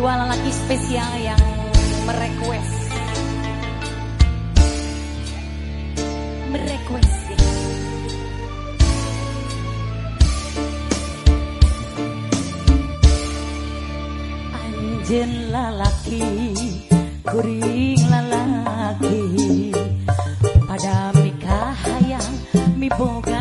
dua lelaki spesial yang merequest. Merequest. Anjen lalaki kuring lalaki pada mikah hayang mi boga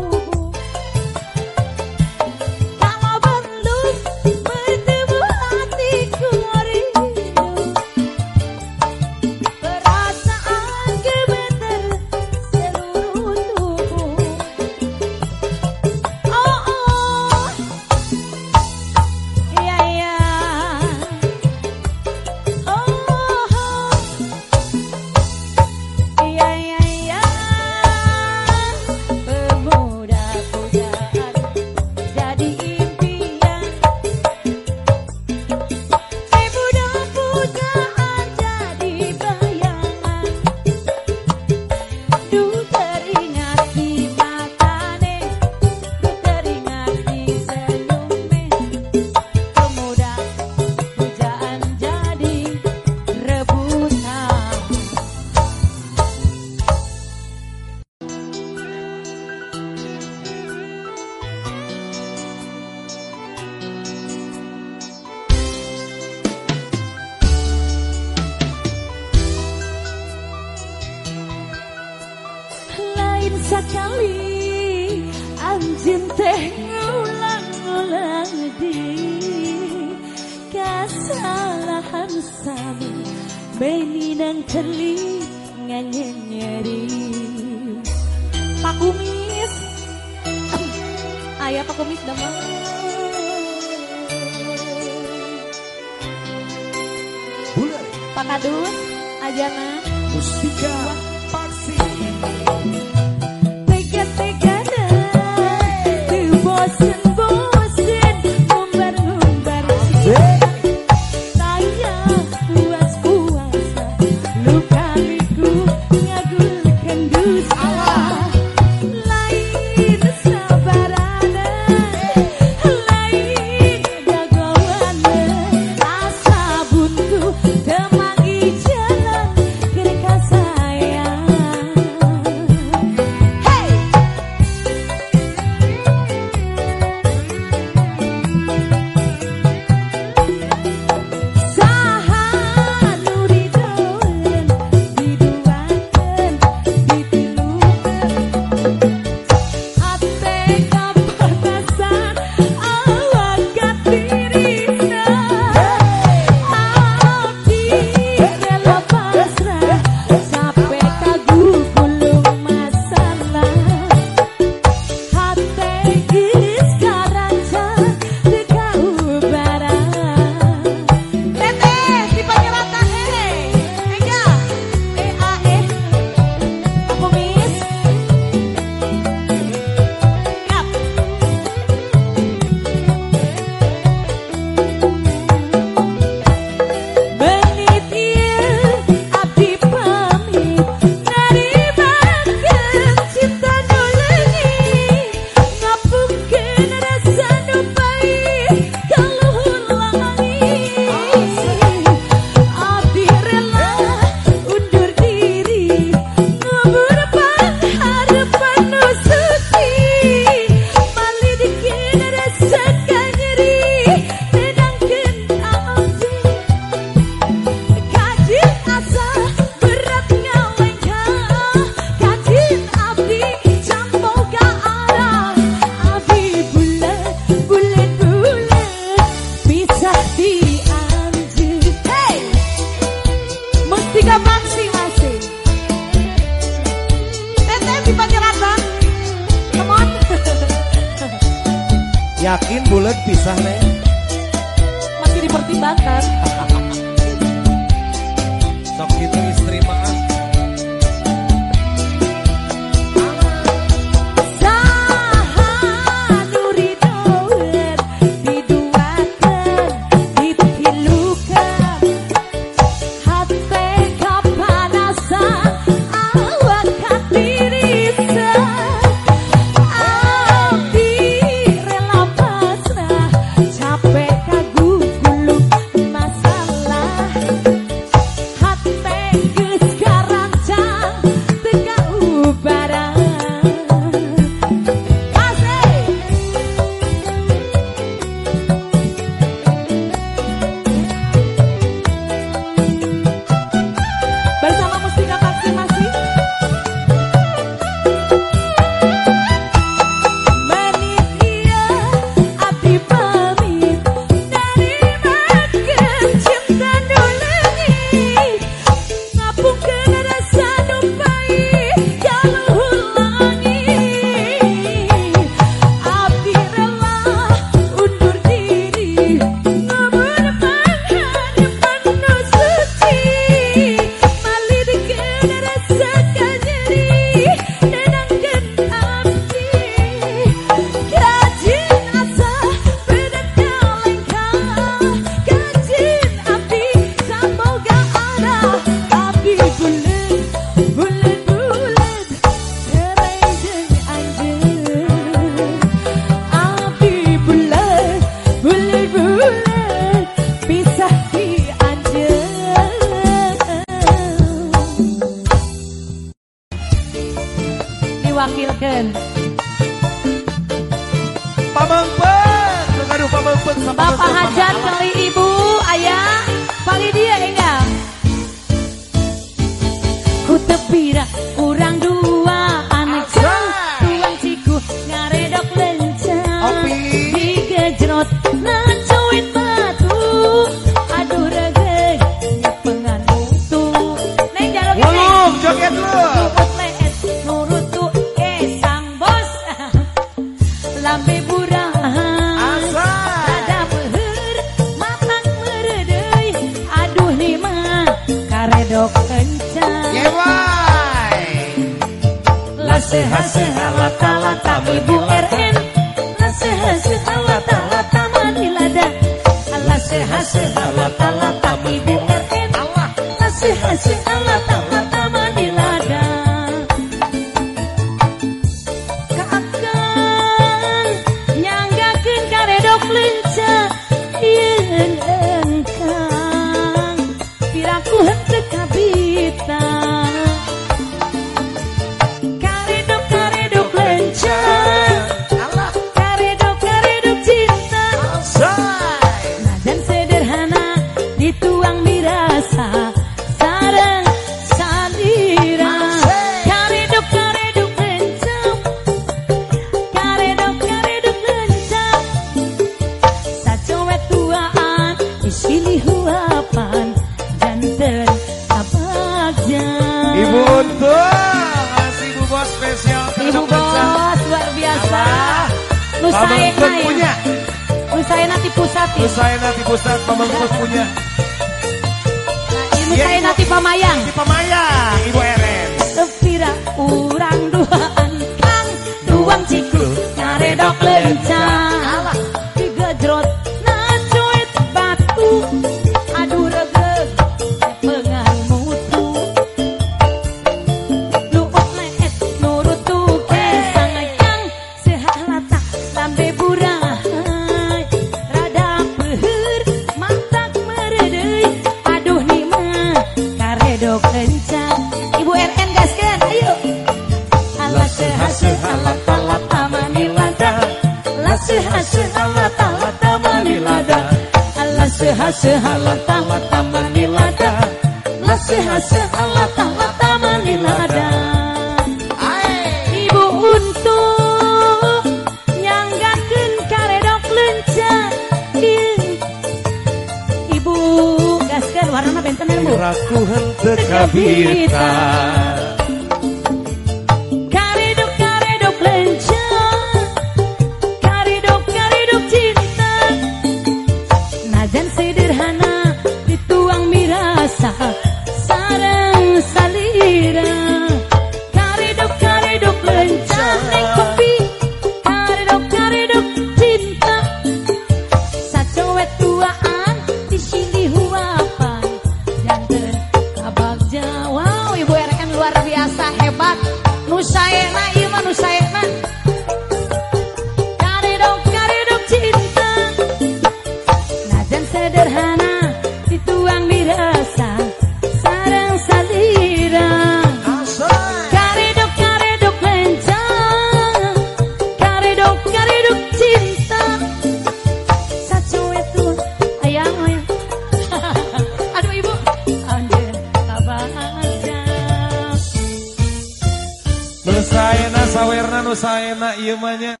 ilmunya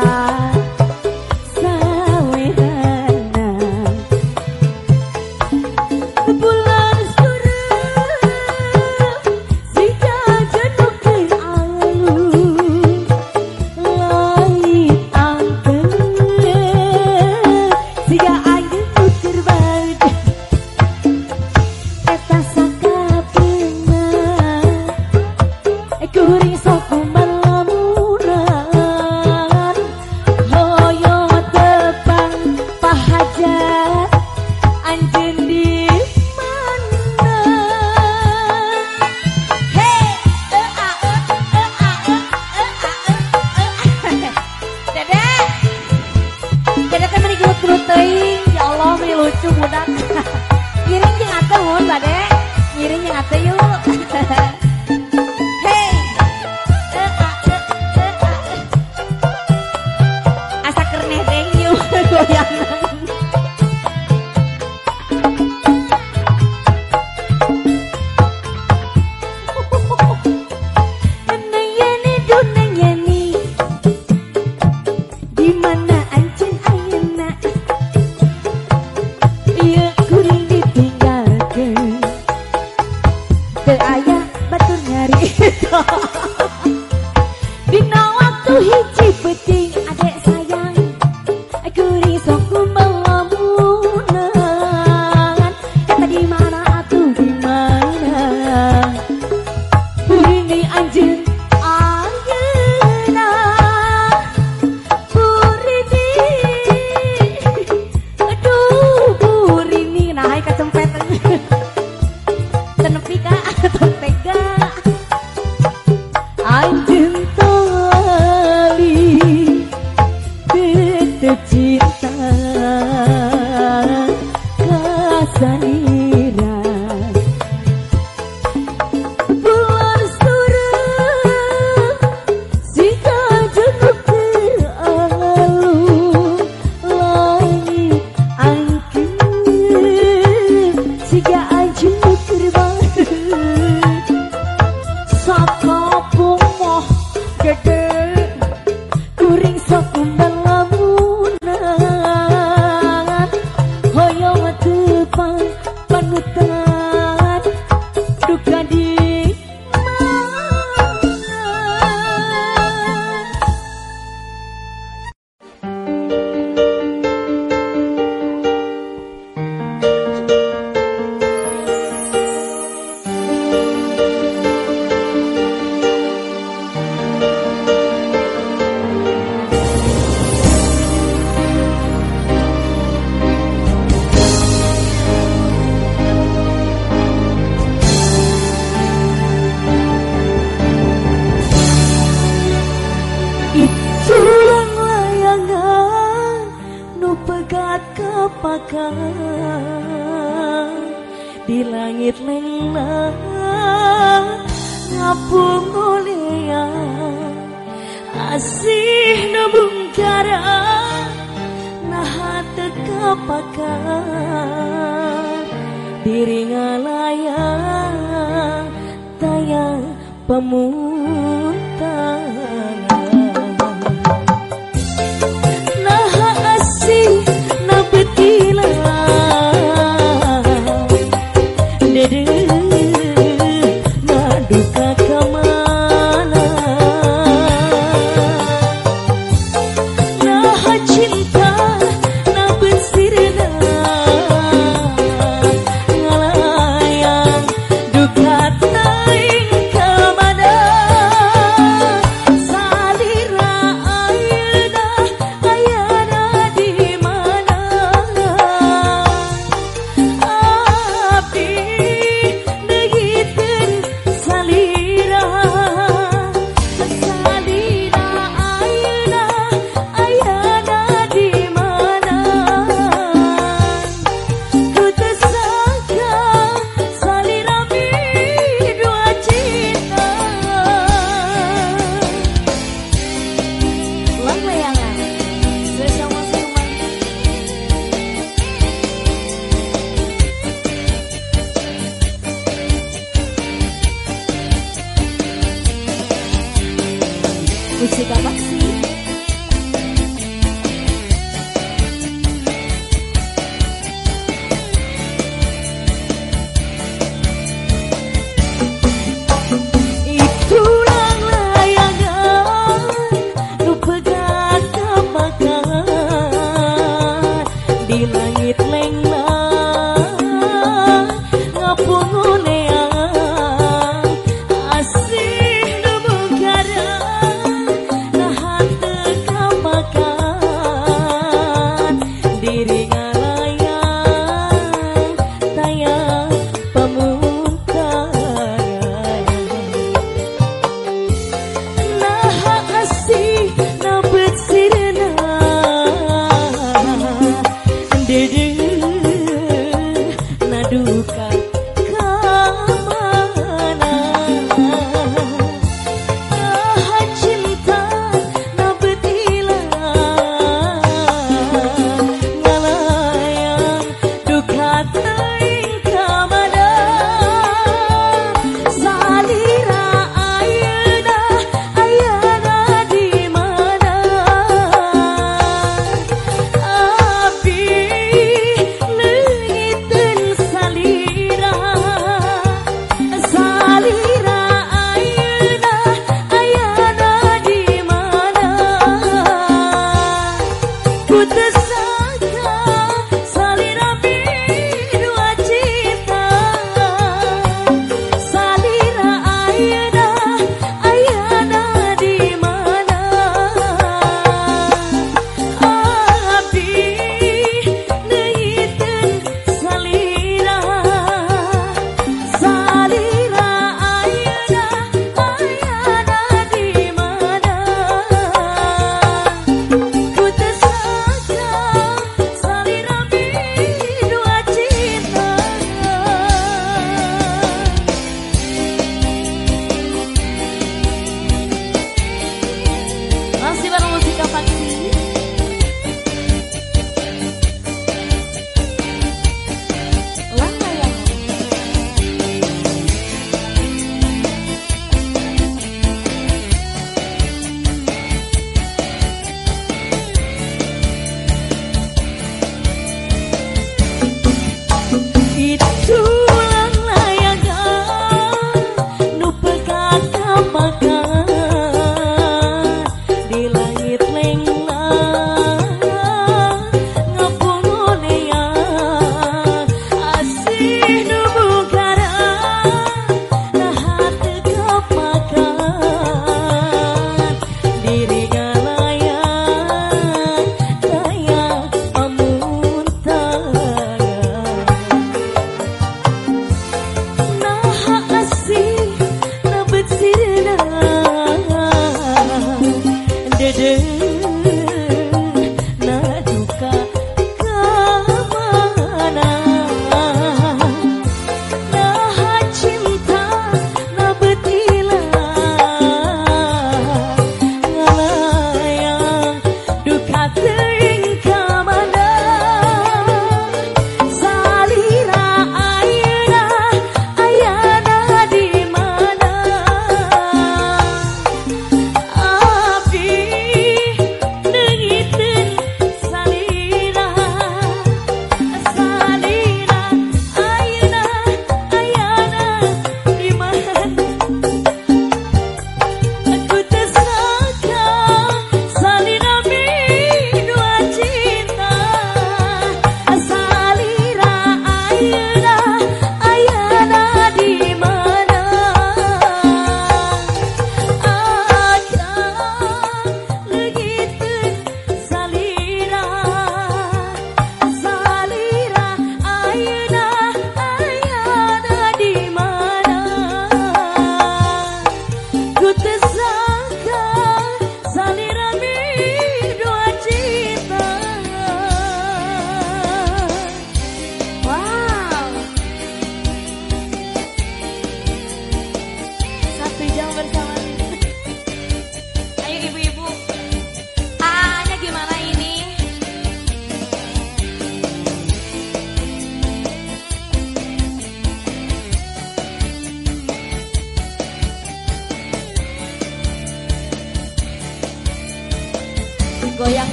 Sakit mengelah Ngapung mulia Asih nubung kara Nah teka pakar Diri ngalaya Tayang pemula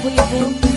ku ibu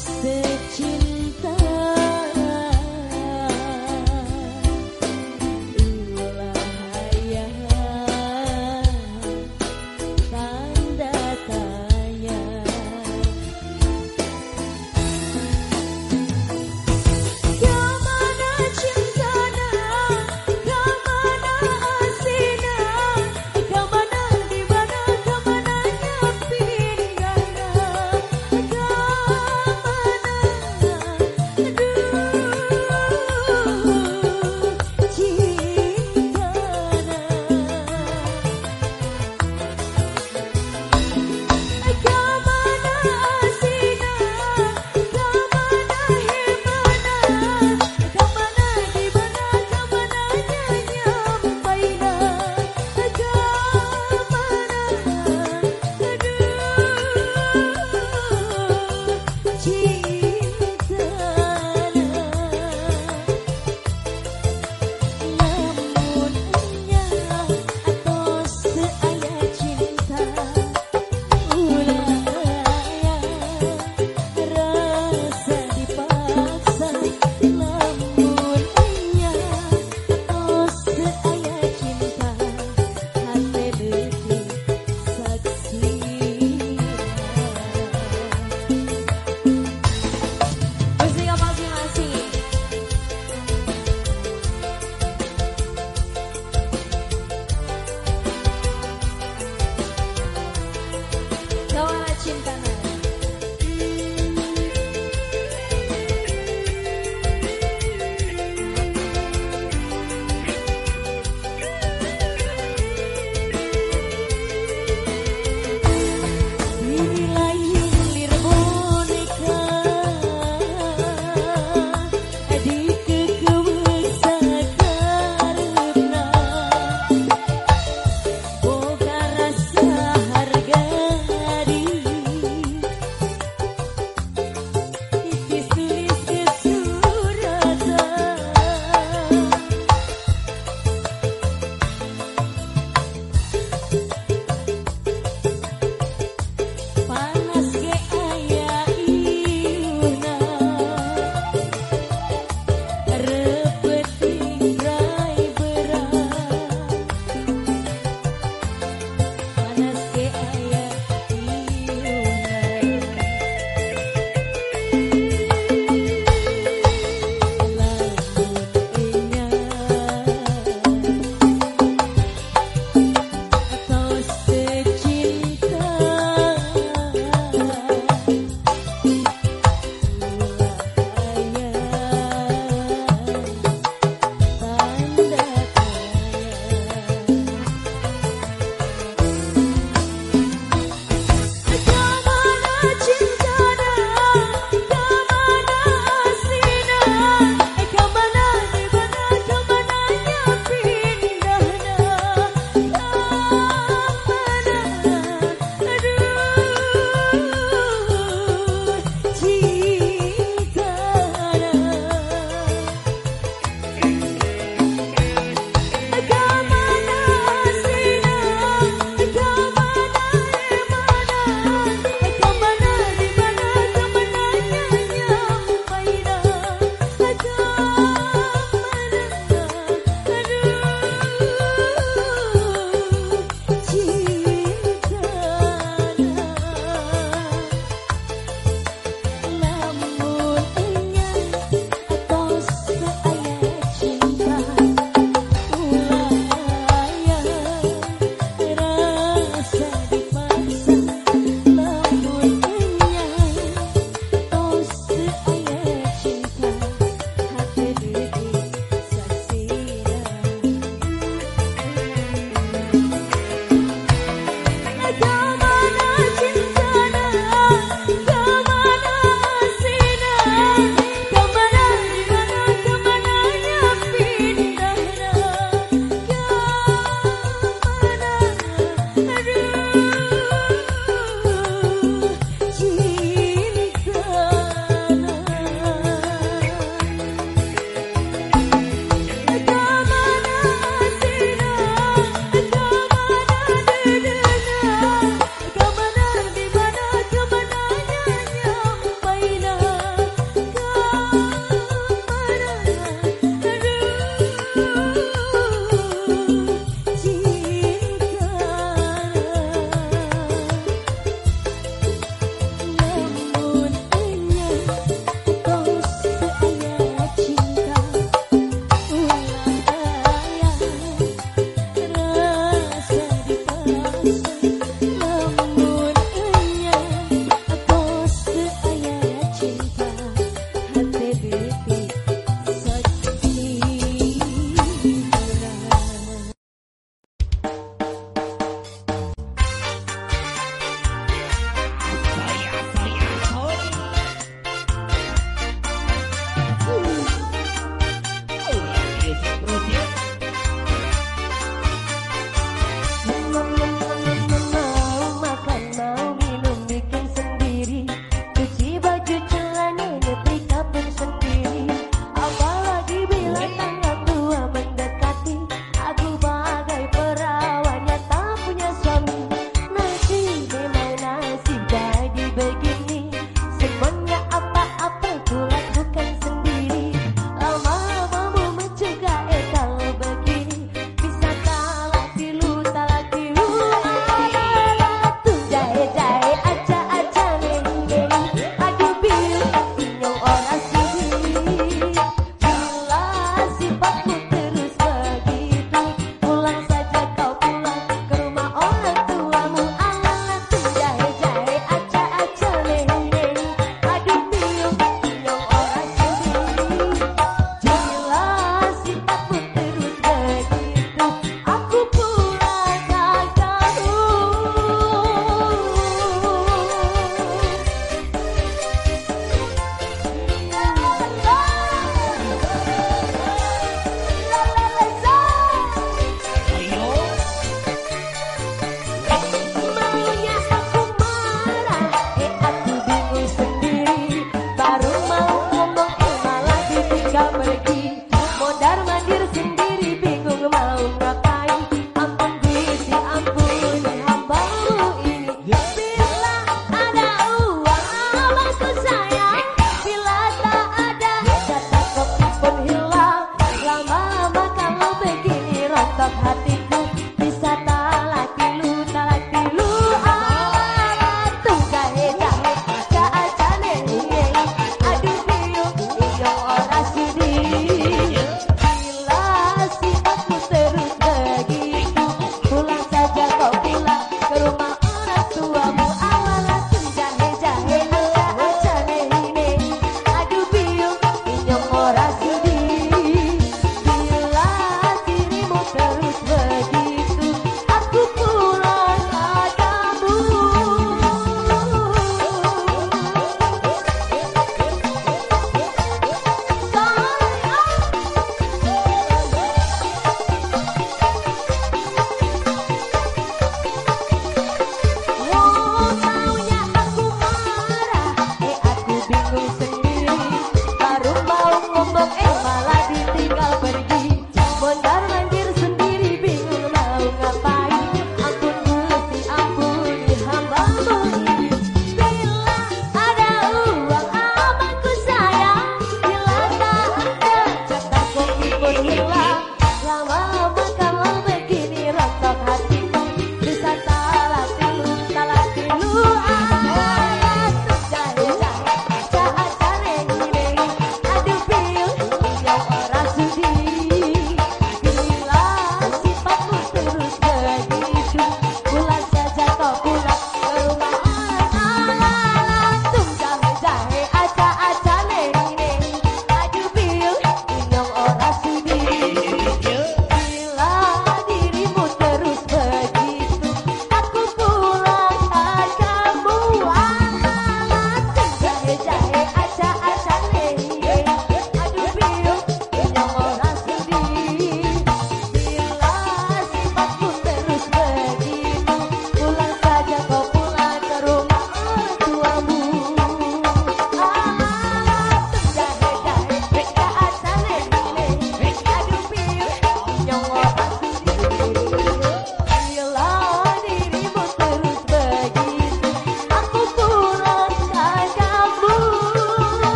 você.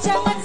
Jangan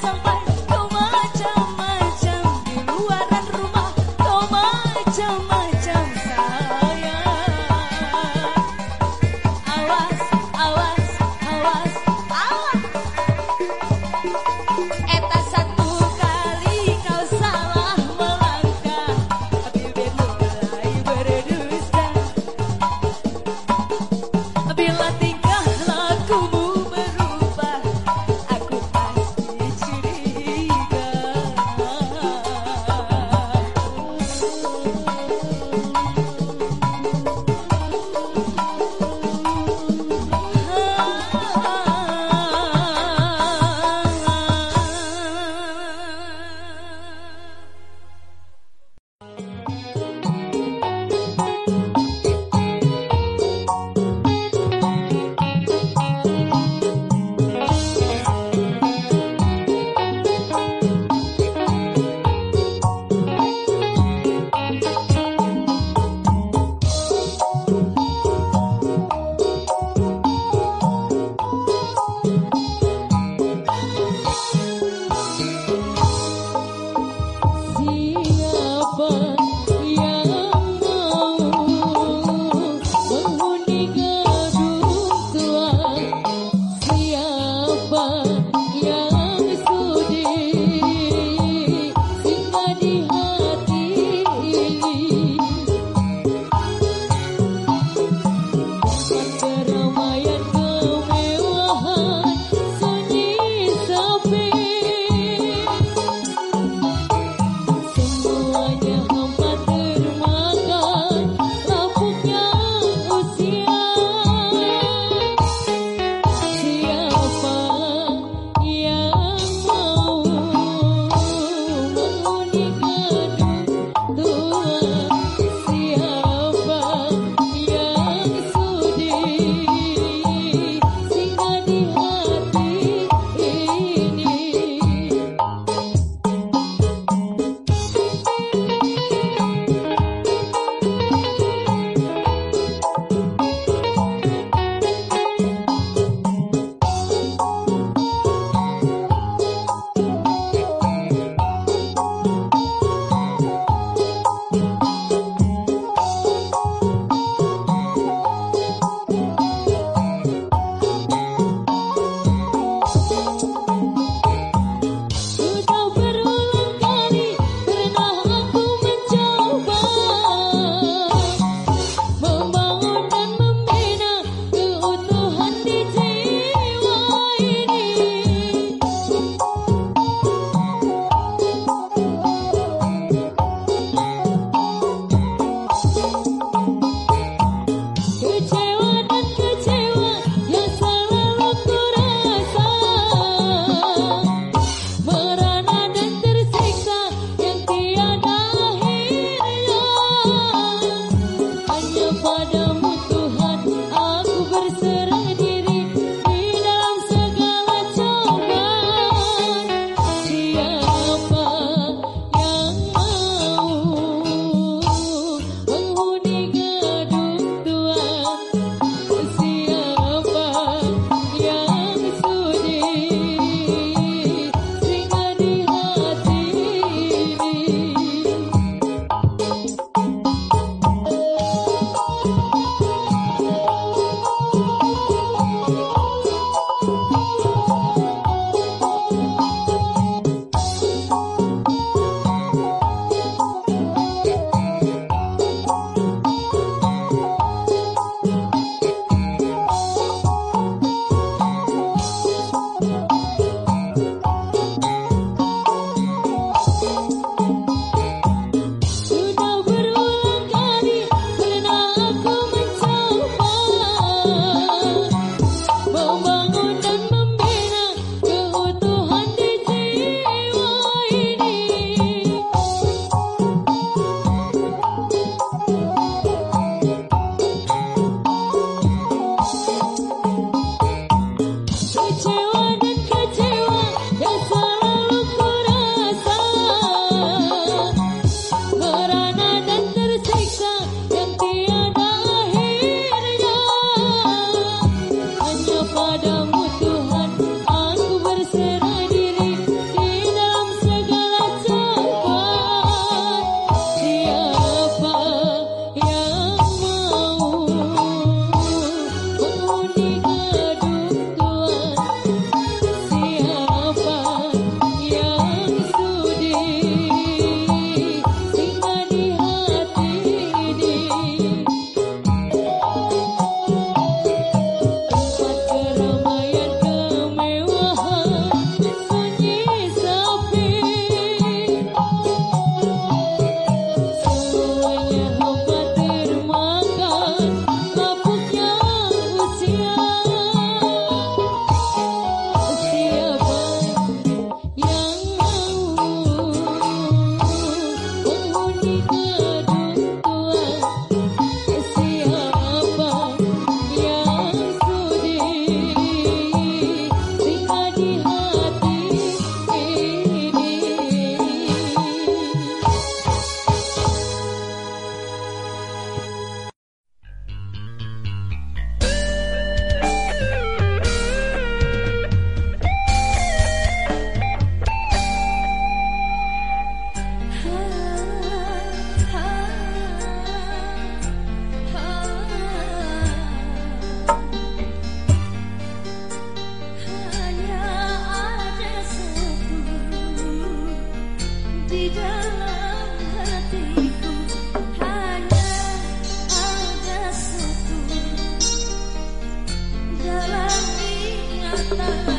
love.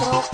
macro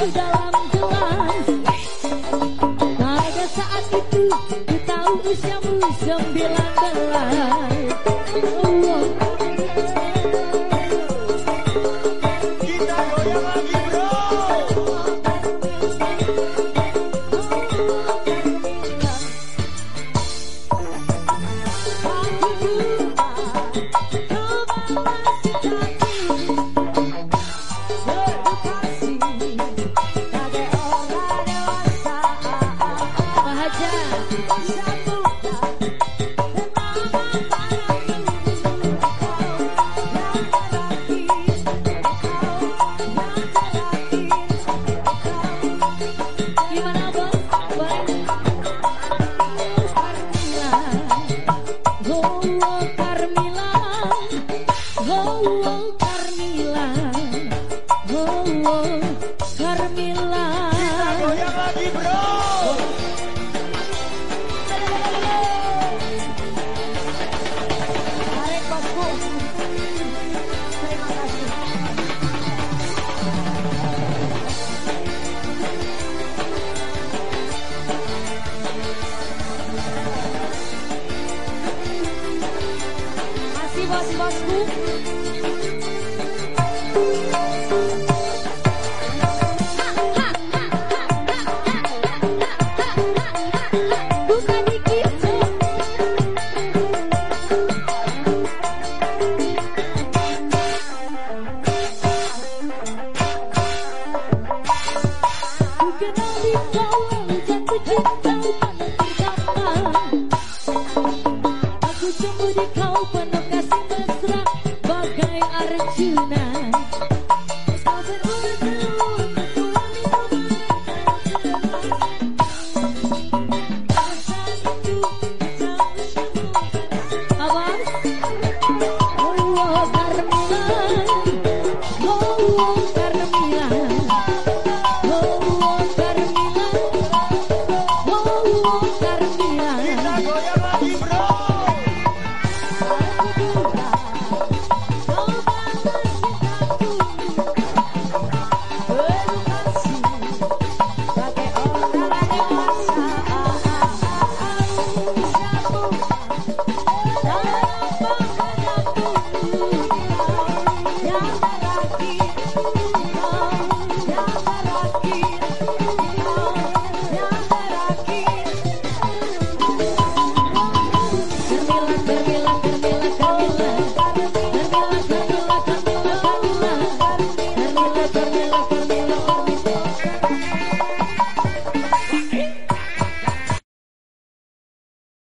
Aku cemburu kau penuh kasih mesra Bagai Arjuna